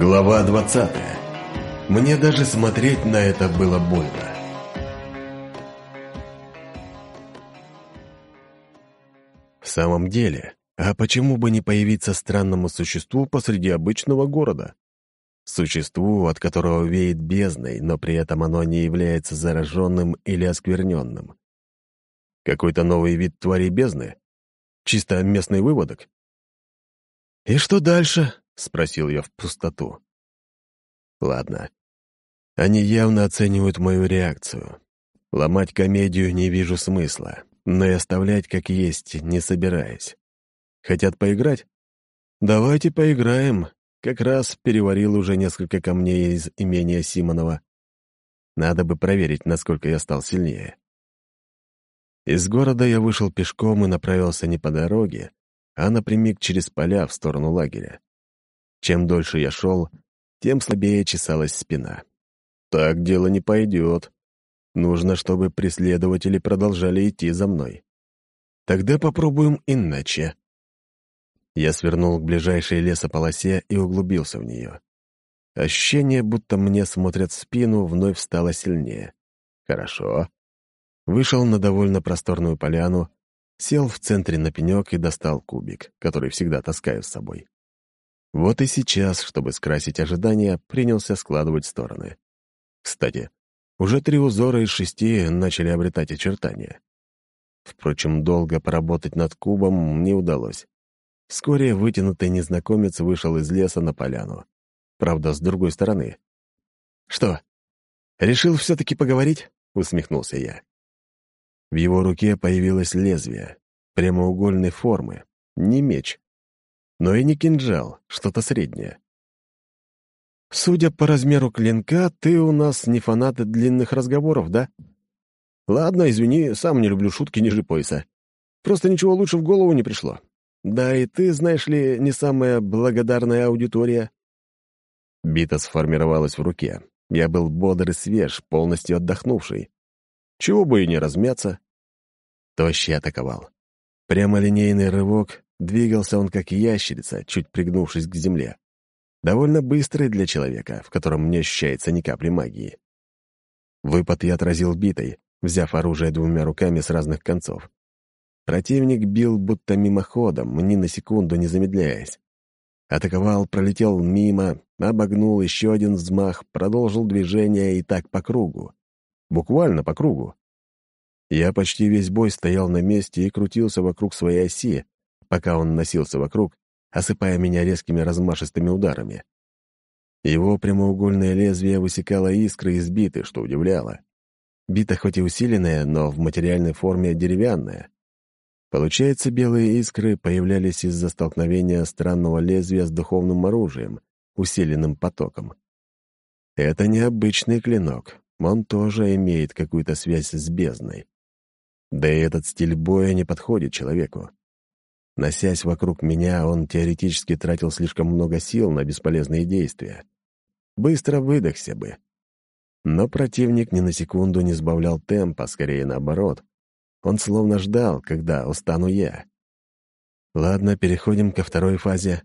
Глава 20. Мне даже смотреть на это было больно. В самом деле, а почему бы не появиться странному существу посреди обычного города? Существу, от которого веет бездной, но при этом оно не является зараженным или оскверненным. Какой-то новый вид твари бездны? Чисто местный выводок? «И что дальше?» — спросил я в пустоту. «Ладно. Они явно оценивают мою реакцию. Ломать комедию не вижу смысла, но и оставлять как есть не собираюсь. Хотят поиграть? Давайте поиграем. Как раз переварил уже несколько камней из имения Симонова. Надо бы проверить, насколько я стал сильнее. Из города я вышел пешком и направился не по дороге, а напрямик через поля в сторону лагеря. Чем дольше я шел, тем слабее чесалась спина. Так дело не пойдет. Нужно, чтобы преследователи продолжали идти за мной. Тогда попробуем иначе. Я свернул к ближайшей лесополосе и углубился в нее. Ощущение, будто мне смотрят в спину, вновь стало сильнее. Хорошо. Вышел на довольно просторную поляну, сел в центре на пенек и достал кубик, который всегда таскаю с собой. Вот и сейчас, чтобы скрасить ожидания, принялся складывать стороны. Кстати, уже три узора из шести начали обретать очертания. Впрочем, долго поработать над кубом не удалось. Вскоре вытянутый незнакомец вышел из леса на поляну. Правда, с другой стороны. «Что, решил все-таки поговорить?» — усмехнулся я. В его руке появилось лезвие, прямоугольной формы, не меч, но и не кинжал, что-то среднее. «Судя по размеру клинка, ты у нас не фанат длинных разговоров, да?» «Ладно, извини, сам не люблю шутки ниже пояса. Просто ничего лучше в голову не пришло. Да и ты, знаешь ли, не самая благодарная аудитория». Бита сформировалась в руке. Я был бодр и свеж, полностью отдохнувший. Чего бы и не размяться. Тощий атаковал. Прямолинейный рывок, Двигался он как ящерица, чуть пригнувшись к земле. Довольно быстрый для человека, в котором не ощущается ни капли магии. Выпад я отразил битой, взяв оружие двумя руками с разных концов. Противник бил будто мимоходом, ни на секунду не замедляясь. Атаковал, пролетел мимо, обогнул еще один взмах, продолжил движение и так по кругу. Буквально по кругу. Я почти весь бой стоял на месте и крутился вокруг своей оси, пока он носился вокруг, осыпая меня резкими размашистыми ударами. Его прямоугольное лезвие высекало искры из биты, что удивляло. Бита хоть и усиленная, но в материальной форме деревянная. Получается, белые искры появлялись из-за столкновения странного лезвия с духовным оружием, усиленным потоком. Это необычный клинок, он тоже имеет какую-то связь с бездной. Да и этот стиль боя не подходит человеку. Носясь вокруг меня, он теоретически тратил слишком много сил на бесполезные действия. Быстро выдохся бы. Но противник ни на секунду не сбавлял темпа, скорее наоборот. Он словно ждал, когда устану я. Ладно, переходим ко второй фазе.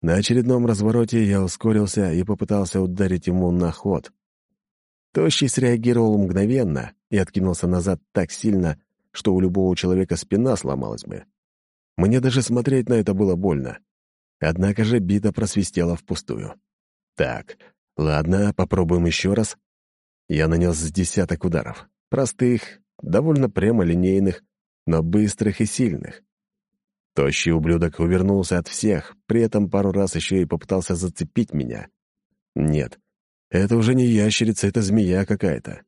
На очередном развороте я ускорился и попытался ударить ему на ход. Тощий среагировал мгновенно и откинулся назад так сильно, что у любого человека спина сломалась бы. Мне даже смотреть на это было больно. Однако же бита просвистела впустую. Так, ладно, попробуем еще раз. Я нанес десяток ударов. Простых, довольно прямолинейных, но быстрых и сильных. Тощий ублюдок увернулся от всех, при этом пару раз еще и попытался зацепить меня. Нет, это уже не ящерица, это змея какая-то.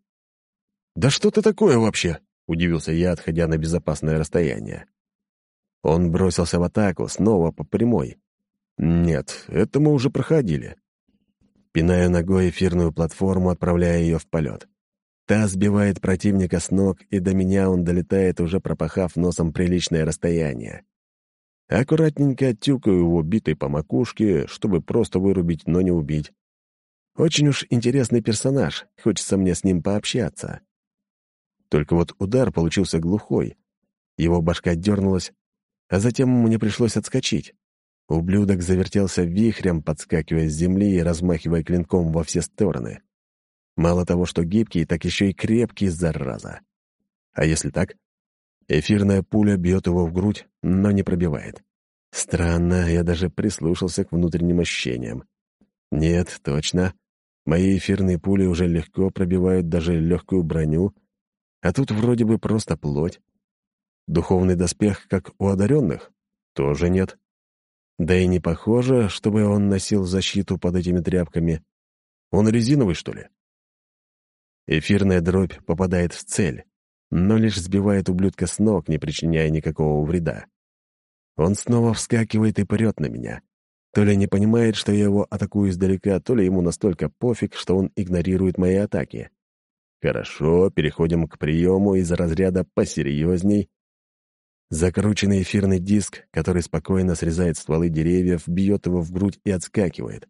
«Да что ты такое вообще?» — удивился я, отходя на безопасное расстояние. Он бросился в атаку, снова по прямой. Нет, это мы уже проходили. Пинаю ногой эфирную платформу, отправляя ее в полет. Та сбивает противника с ног, и до меня он долетает, уже пропахав носом приличное расстояние. Аккуратненько оттюкаю его битой по макушке, чтобы просто вырубить, но не убить. Очень уж интересный персонаж, хочется мне с ним пообщаться. Только вот удар получился глухой. Его башка дернулась, а затем мне пришлось отскочить. Ублюдок завертелся вихрем, подскакивая с земли и размахивая клинком во все стороны. Мало того, что гибкий, так еще и крепкий, зараза. А если так? Эфирная пуля бьет его в грудь, но не пробивает. Странно, я даже прислушался к внутренним ощущениям. Нет, точно. Мои эфирные пули уже легко пробивают даже легкую броню, а тут вроде бы просто плоть. Духовный доспех, как у одаренных? Тоже нет. Да и не похоже, чтобы он носил защиту под этими тряпками. Он резиновый, что ли? Эфирная дробь попадает в цель, но лишь сбивает ублюдка с ног, не причиняя никакого вреда. Он снова вскакивает и прет на меня. То ли не понимает, что я его атакую издалека, то ли ему настолько пофиг, что он игнорирует мои атаки. Хорошо, переходим к приему из разряда посерьезней Закрученный эфирный диск, который спокойно срезает стволы деревьев, бьет его в грудь и отскакивает.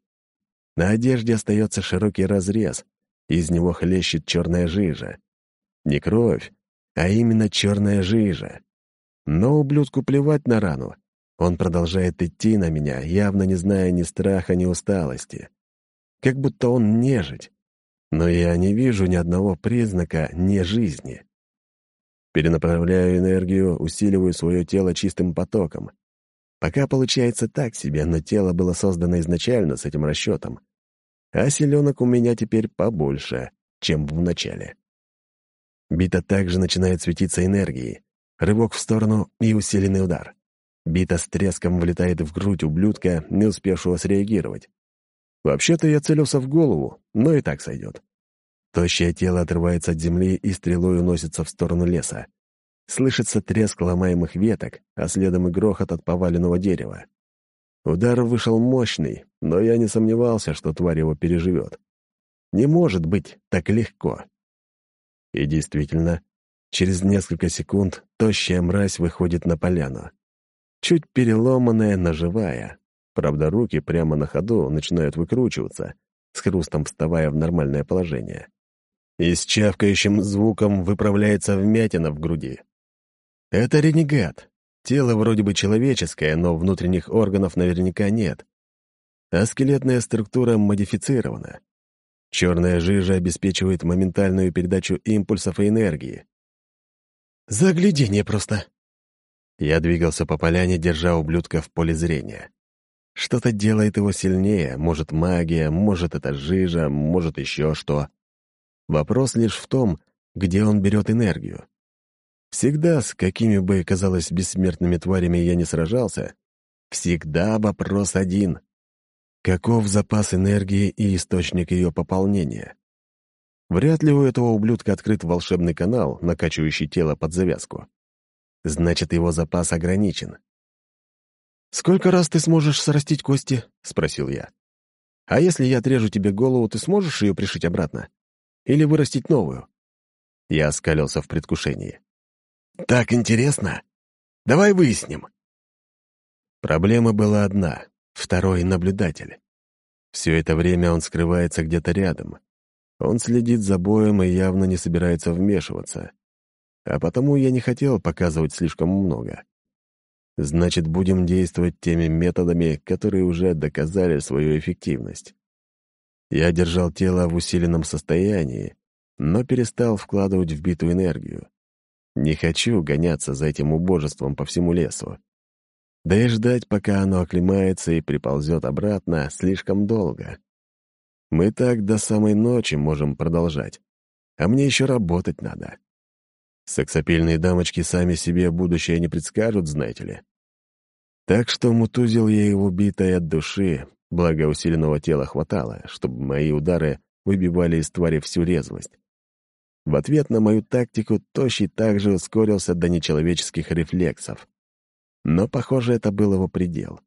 На одежде остается широкий разрез, из него хлещет черная жижа. Не кровь, а именно черная жижа. Но ублюдку плевать на рану. Он продолжает идти на меня, явно не зная ни страха, ни усталости. Как будто он нежить. Но я не вижу ни одного признака нежизни. Перенаправляю энергию, усиливаю свое тело чистым потоком. Пока получается так себе, но тело было создано изначально с этим расчетом. А селенок у меня теперь побольше, чем в начале. Бита также начинает светиться энергией. Рывок в сторону и усиленный удар. Бита с треском влетает в грудь ублюдка, не успевшего среагировать. Вообще-то я целился в голову, но и так сойдет. Тощее тело отрывается от земли и стрелой уносится в сторону леса. Слышится треск ломаемых веток, а следом и грохот от поваленного дерева. Удар вышел мощный, но я не сомневался, что тварь его переживет. Не может быть так легко. И действительно, через несколько секунд тощая мразь выходит на поляну. Чуть переломанная, но живая. Правда, руки прямо на ходу начинают выкручиваться, с хрустом вставая в нормальное положение и с чавкающим звуком выправляется вмятина в груди. Это ренегат. Тело вроде бы человеческое, но внутренних органов наверняка нет. А скелетная структура модифицирована. Черная жижа обеспечивает моментальную передачу импульсов и энергии. Заглядение просто. Я двигался по поляне, держа ублюдка в поле зрения. Что-то делает его сильнее, может магия, может это жижа, может еще что. Вопрос лишь в том, где он берет энергию. Всегда, с какими бы, казалось, бессмертными тварями я не сражался, всегда вопрос один. Каков запас энергии и источник ее пополнения? Вряд ли у этого ублюдка открыт волшебный канал, накачивающий тело под завязку. Значит, его запас ограничен. «Сколько раз ты сможешь срастить кости?» — спросил я. «А если я отрежу тебе голову, ты сможешь ее пришить обратно?» Или вырастить новую?» Я оскалился в предвкушении. «Так интересно! Давай выясним!» Проблема была одна — второй наблюдатель. Все это время он скрывается где-то рядом. Он следит за боем и явно не собирается вмешиваться. А потому я не хотел показывать слишком много. Значит, будем действовать теми методами, которые уже доказали свою эффективность. Я держал тело в усиленном состоянии, но перестал вкладывать в биту энергию. Не хочу гоняться за этим убожеством по всему лесу. Да и ждать, пока оно оклемается и приползет обратно, слишком долго. Мы так до самой ночи можем продолжать. А мне еще работать надо. Сексапильные дамочки сами себе будущее не предскажут, знаете ли. Так что мутузил я его битой от души, Благо усиленного тела хватало, чтобы мои удары выбивали из твари всю резвость. В ответ на мою тактику Тощий также ускорился до нечеловеческих рефлексов. Но, похоже, это был его предел,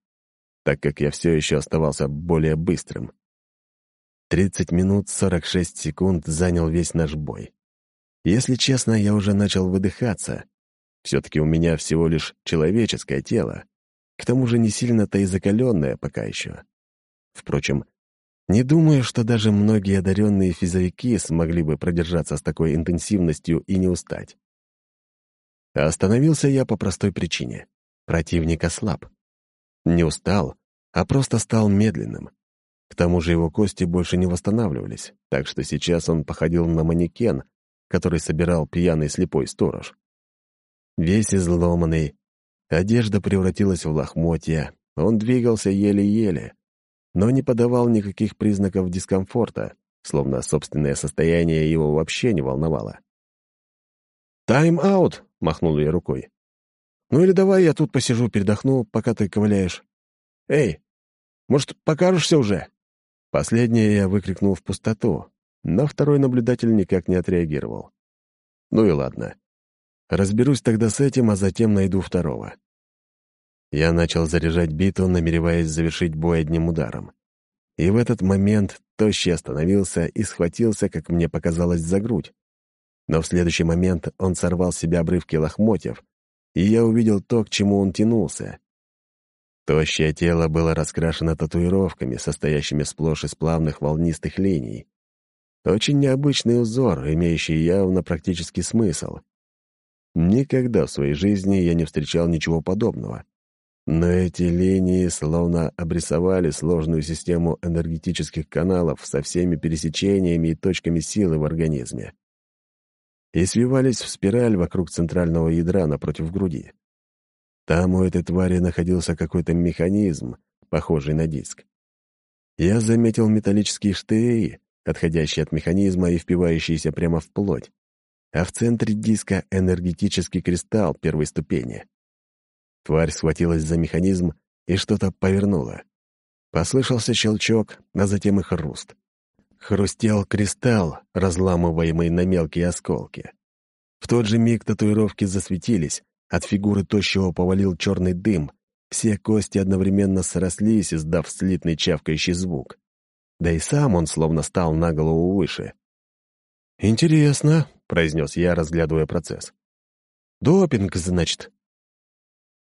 так как я все еще оставался более быстрым. 30 минут 46 секунд занял весь наш бой. Если честно, я уже начал выдыхаться. Все-таки у меня всего лишь человеческое тело, к тому же не сильно-то и закаленное пока еще. Впрочем, не думаю, что даже многие одаренные физовики смогли бы продержаться с такой интенсивностью и не устать. остановился я по простой причине. Противник ослаб. Не устал, а просто стал медленным. К тому же его кости больше не восстанавливались, так что сейчас он походил на манекен, который собирал пьяный слепой сторож. Весь изломанный, одежда превратилась в лохмотья, он двигался еле-еле, но не подавал никаких признаков дискомфорта, словно собственное состояние его вообще не волновало. «Тайм-аут!» — махнул я рукой. «Ну или давай я тут посижу, передохну, пока ты ковыляешь. Эй, может, покажешься уже?» Последнее я выкрикнул в пустоту, но второй наблюдатель никак не отреагировал. Ну и ладно. Разберусь тогда с этим, а затем найду второго. Я начал заряжать биту, намереваясь завершить бой одним ударом. И в этот момент Тощий остановился и схватился, как мне показалось, за грудь. Но в следующий момент он сорвал с себя обрывки лохмотьев, и я увидел то, к чему он тянулся. Тощее тело было раскрашено татуировками, состоящими сплошь из плавных волнистых линий. Очень необычный узор, имеющий явно практический смысл. Никогда в своей жизни я не встречал ничего подобного. Но эти линии словно обрисовали сложную систему энергетических каналов со всеми пересечениями и точками силы в организме. И свивались в спираль вокруг центрального ядра напротив груди. Там у этой твари находился какой-то механизм, похожий на диск. Я заметил металлические штыри, отходящие от механизма и впивающиеся прямо в плоть. А в центре диска энергетический кристалл первой ступени. Тварь схватилась за механизм и что-то повернула. Послышался щелчок, а затем и хруст. Хрустел кристалл, разламываемый на мелкие осколки. В тот же миг татуировки засветились, от фигуры тощего повалил черный дым. Все кости одновременно срослись, издав слитный чавкающий звук. Да и сам он словно стал на голову выше. «Интересно», — произнес я, разглядывая процесс. «Допинг, значит?»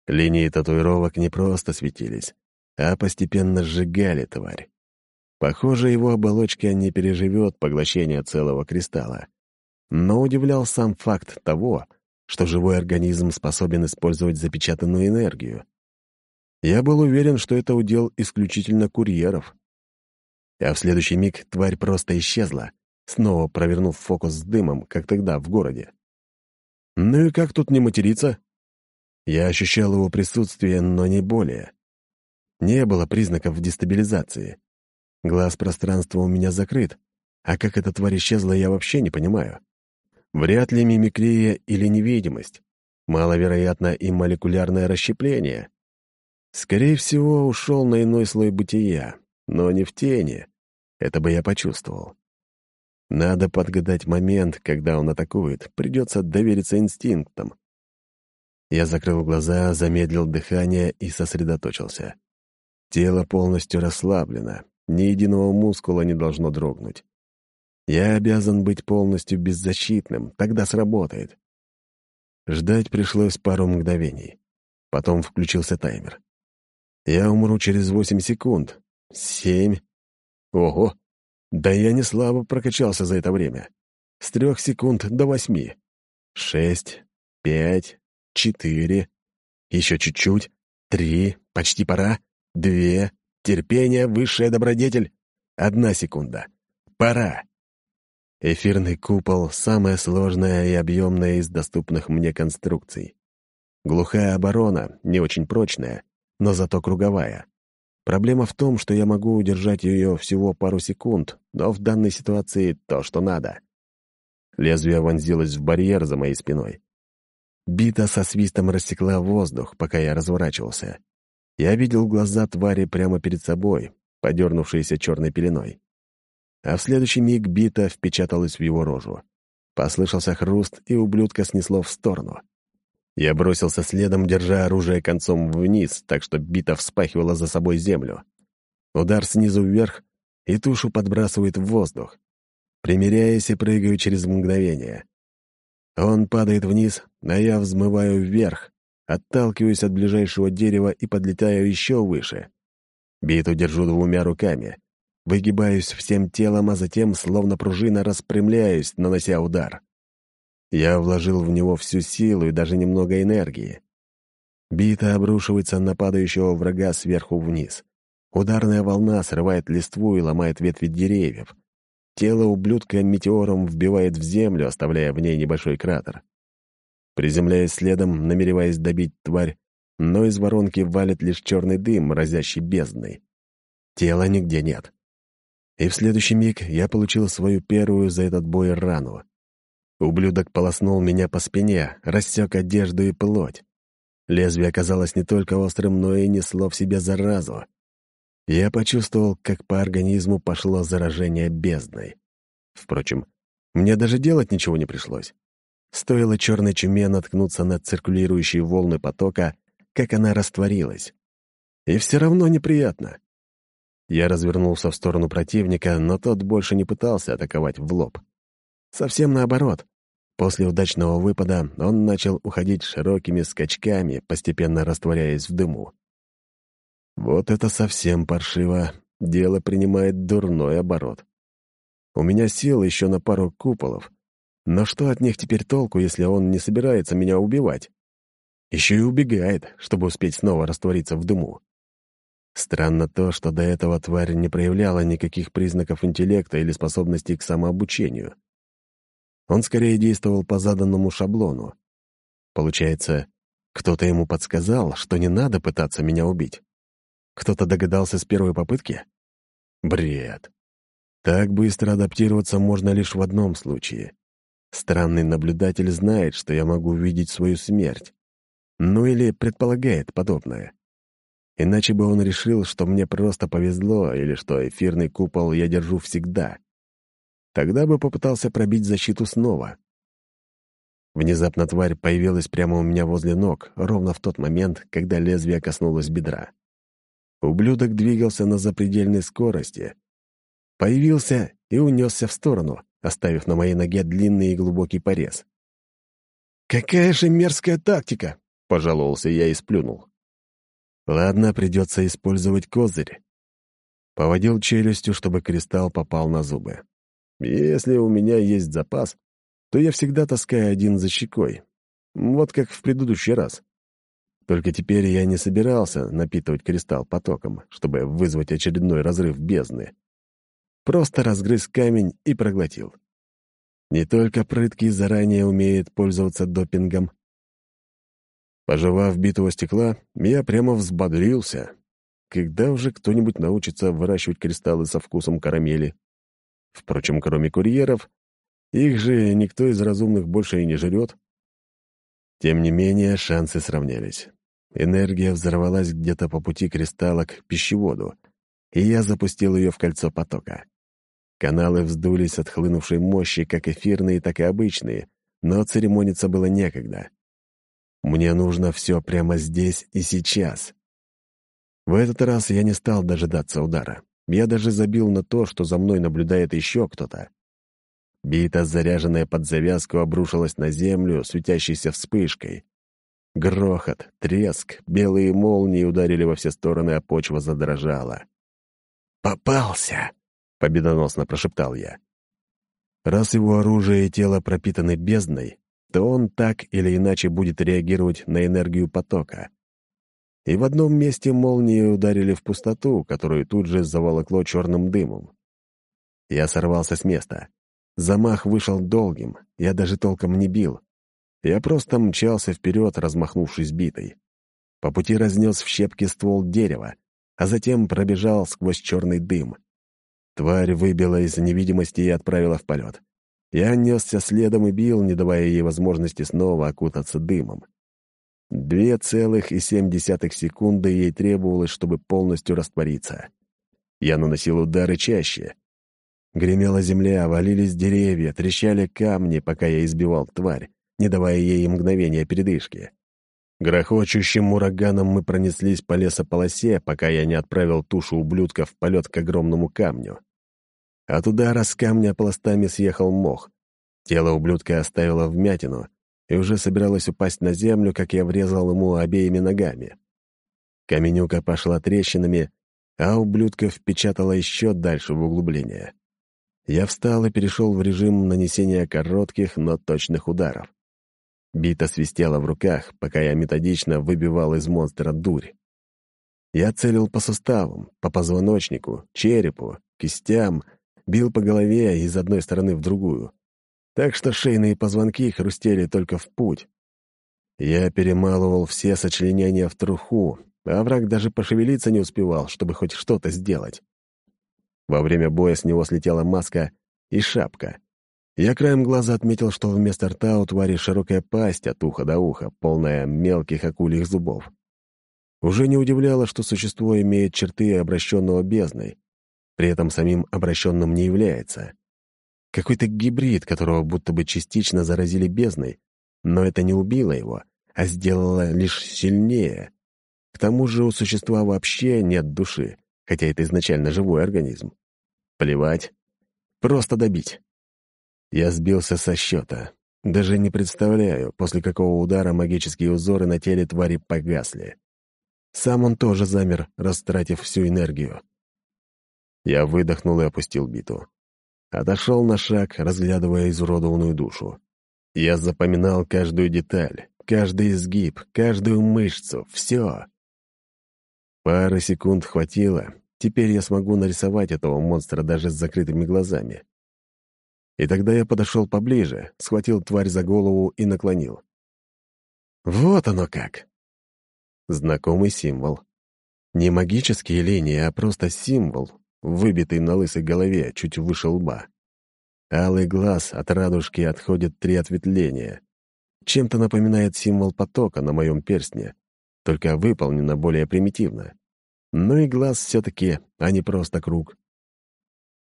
Линии татуировок не просто светились, а постепенно сжигали тварь. Похоже, его оболочка не переживет поглощение целого кристалла. Но удивлял сам факт того, что живой организм способен использовать запечатанную энергию. Я был уверен, что это удел исключительно курьеров. А в следующий миг тварь просто исчезла, снова провернув фокус с дымом, как тогда в городе. Ну и как тут не материться? Я ощущал его присутствие, но не более. Не было признаков дестабилизации. Глаз пространства у меня закрыт, а как эта тварь исчезла, я вообще не понимаю. Вряд ли мимикрия или невидимость. Маловероятно и молекулярное расщепление. Скорее всего, ушел на иной слой бытия, но не в тени. Это бы я почувствовал. Надо подгадать момент, когда он атакует. Придется довериться инстинктам. Я закрыл глаза, замедлил дыхание и сосредоточился. Тело полностью расслаблено, ни единого мускула не должно дрогнуть. Я обязан быть полностью беззащитным, тогда сработает. Ждать пришлось пару мгновений. Потом включился таймер. Я умру через восемь секунд. Семь. Ого! Да я не слабо прокачался за это время. С трех секунд до восьми. Шесть, пять, четыре. Еще чуть-чуть. Три. Почти пора. Две. Терпение — высшая добродетель. Одна секунда. Пора. Эфирный купол — самая сложная и объемная из доступных мне конструкций. Глухая оборона, не очень прочная, но зато круговая. Проблема в том, что я могу удержать ее всего пару секунд, но в данной ситуации то, что надо. Лезвие вонзилось в барьер за моей спиной. Бита со свистом рассекла воздух, пока я разворачивался. Я видел глаза твари прямо перед собой, подернувшиеся черной пеленой а в следующий миг бита впечаталась в его рожу. Послышался хруст, и ублюдка снесло в сторону. Я бросился следом, держа оружие концом вниз, так что бита вспахивала за собой землю. Удар снизу вверх, и тушу подбрасывает в воздух. Примеряясь и прыгаю через мгновение. Он падает вниз, а я взмываю вверх, отталкиваюсь от ближайшего дерева и подлетаю еще выше. Биту держу двумя руками — Выгибаюсь всем телом, а затем, словно пружина, распрямляюсь, нанося удар. Я вложил в него всю силу и даже немного энергии. Бита обрушивается на падающего врага сверху вниз. Ударная волна срывает листву и ломает ветви деревьев. Тело ублюдка метеором вбивает в землю, оставляя в ней небольшой кратер. Приземляясь следом, намереваясь добить тварь, но из воронки валит лишь черный дым, разящий бездной. Тела нигде нет. И в следующий миг я получил свою первую за этот бой рану. Ублюдок полоснул меня по спине, рассек одежду и плоть. Лезвие оказалось не только острым, но и несло в себе заразу. Я почувствовал, как по организму пошло заражение бездной. Впрочем, мне даже делать ничего не пришлось. Стоило черной чуме наткнуться на циркулирующие волны потока, как она растворилась. И все равно неприятно. Я развернулся в сторону противника, но тот больше не пытался атаковать в лоб. Совсем наоборот. После удачного выпада он начал уходить широкими скачками, постепенно растворяясь в дыму. Вот это совсем паршиво. Дело принимает дурной оборот. У меня сил еще на пару куполов. Но что от них теперь толку, если он не собирается меня убивать? Еще и убегает, чтобы успеть снова раствориться в дыму. Странно то, что до этого тварь не проявляла никаких признаков интеллекта или способностей к самообучению. Он скорее действовал по заданному шаблону. Получается, кто-то ему подсказал, что не надо пытаться меня убить. Кто-то догадался с первой попытки? Бред. Так быстро адаптироваться можно лишь в одном случае. Странный наблюдатель знает, что я могу увидеть свою смерть. Ну или предполагает подобное. Иначе бы он решил, что мне просто повезло или что эфирный купол я держу всегда. Тогда бы попытался пробить защиту снова. Внезапно тварь появилась прямо у меня возле ног, ровно в тот момент, когда лезвие коснулось бедра. Ублюдок двигался на запредельной скорости. Появился и унесся в сторону, оставив на моей ноге длинный и глубокий порез. «Какая же мерзкая тактика!» — пожаловался я и сплюнул. «Ладно, придется использовать козырь». Поводил челюстью, чтобы кристалл попал на зубы. Если у меня есть запас, то я всегда таскаю один за щекой. Вот как в предыдущий раз. Только теперь я не собирался напитывать кристалл потоком, чтобы вызвать очередной разрыв бездны. Просто разгрыз камень и проглотил. Не только прыткий заранее умеет пользоваться допингом. Пожевав битого стекла, я прямо взбодрился. Когда уже кто-нибудь научится выращивать кристаллы со вкусом карамели? Впрочем, кроме курьеров, их же никто из разумных больше и не жрет. Тем не менее, шансы сравнялись. Энергия взорвалась где-то по пути кристалла к пищеводу, и я запустил ее в кольцо потока. Каналы вздулись от хлынувшей мощи, как эфирные, так и обычные, но церемониться было некогда. Мне нужно все прямо здесь и сейчас. В этот раз я не стал дожидаться удара. Я даже забил на то, что за мной наблюдает еще кто-то. Бита, заряженная под завязку, обрушилась на землю, светящейся вспышкой. Грохот, треск, белые молнии ударили во все стороны, а почва задрожала. «Попался!» — победоносно прошептал я. Раз его оружие и тело пропитаны бездной, то он так или иначе будет реагировать на энергию потока и в одном месте молнии ударили в пустоту, которую тут же заволокло черным дымом. Я сорвался с места. Замах вышел долгим, я даже толком не бил. Я просто мчался вперед, размахнувшись битой. По пути разнес в щепки ствол дерева, а затем пробежал сквозь черный дым. Тварь выбила из невидимости и отправила в полет. Я несся следом и бил, не давая ей возможности снова окутаться дымом. Две целых и семь десятых секунды ей требовалось, чтобы полностью раствориться. Я наносил удары чаще. Гремела земля, валились деревья, трещали камни, пока я избивал тварь, не давая ей мгновения передышки. Грохочущим ураганом мы пронеслись по лесополосе, пока я не отправил тушу ублюдка в полет к огромному камню. От удара с камня пластами съехал мох. Тело ублюдка оставило вмятину — и уже собиралась упасть на землю, как я врезал ему обеими ногами. Каменюка пошла трещинами, а ублюдка впечатала еще дальше в углубление. Я встал и перешел в режим нанесения коротких, но точных ударов. Бита свистела в руках, пока я методично выбивал из монстра дурь. Я целил по суставам, по позвоночнику, черепу, кистям, бил по голове из одной стороны в другую. Так что шейные позвонки хрустели только в путь. Я перемалывал все сочленения в труху, а враг даже пошевелиться не успевал, чтобы хоть что-то сделать. Во время боя с него слетела маска и шапка. Я краем глаза отметил, что вместо рта у твари широкая пасть от уха до уха, полная мелких акульих зубов. Уже не удивляло, что существо имеет черты обращенного бездной, при этом самим обращенным не является. Какой-то гибрид, которого будто бы частично заразили бездной, но это не убило его, а сделало лишь сильнее. К тому же у существа вообще нет души, хотя это изначально живой организм. Плевать. Просто добить. Я сбился со счета. Даже не представляю, после какого удара магические узоры на теле твари погасли. Сам он тоже замер, растратив всю энергию. Я выдохнул и опустил биту. Отошел на шаг, разглядывая изуродованную душу. Я запоминал каждую деталь, каждый изгиб, каждую мышцу, все. Пары секунд хватило. Теперь я смогу нарисовать этого монстра даже с закрытыми глазами. И тогда я подошел поближе, схватил тварь за голову и наклонил. Вот оно как! Знакомый символ. Не магические линии, а просто символ, выбитый на лысой голове, чуть выше лба. Алый глаз от радужки отходит три ответвления. Чем-то напоминает символ потока на моем перстне, только выполнено более примитивно. Но и глаз все-таки, а не просто круг.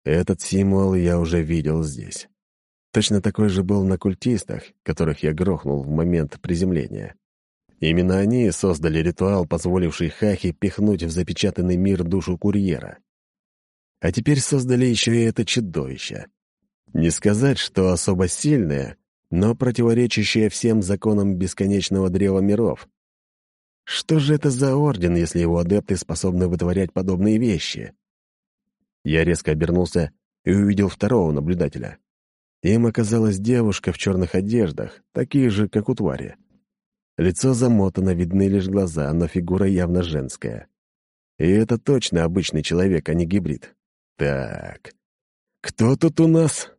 Этот символ я уже видел здесь. Точно такой же был на культистах, которых я грохнул в момент приземления. Именно они создали ритуал, позволивший Хахи пихнуть в запечатанный мир душу курьера. А теперь создали еще и это чудовище. Не сказать, что особо сильное, но противоречащее всем законам бесконечного древа миров. Что же это за орден, если его адепты способны вытворять подобные вещи? Я резко обернулся и увидел второго наблюдателя. Им оказалась девушка в черных одеждах, такие же, как у твари. Лицо замотано, видны лишь глаза, но фигура явно женская. И это точно обычный человек, а не гибрид. Так, кто тут у нас?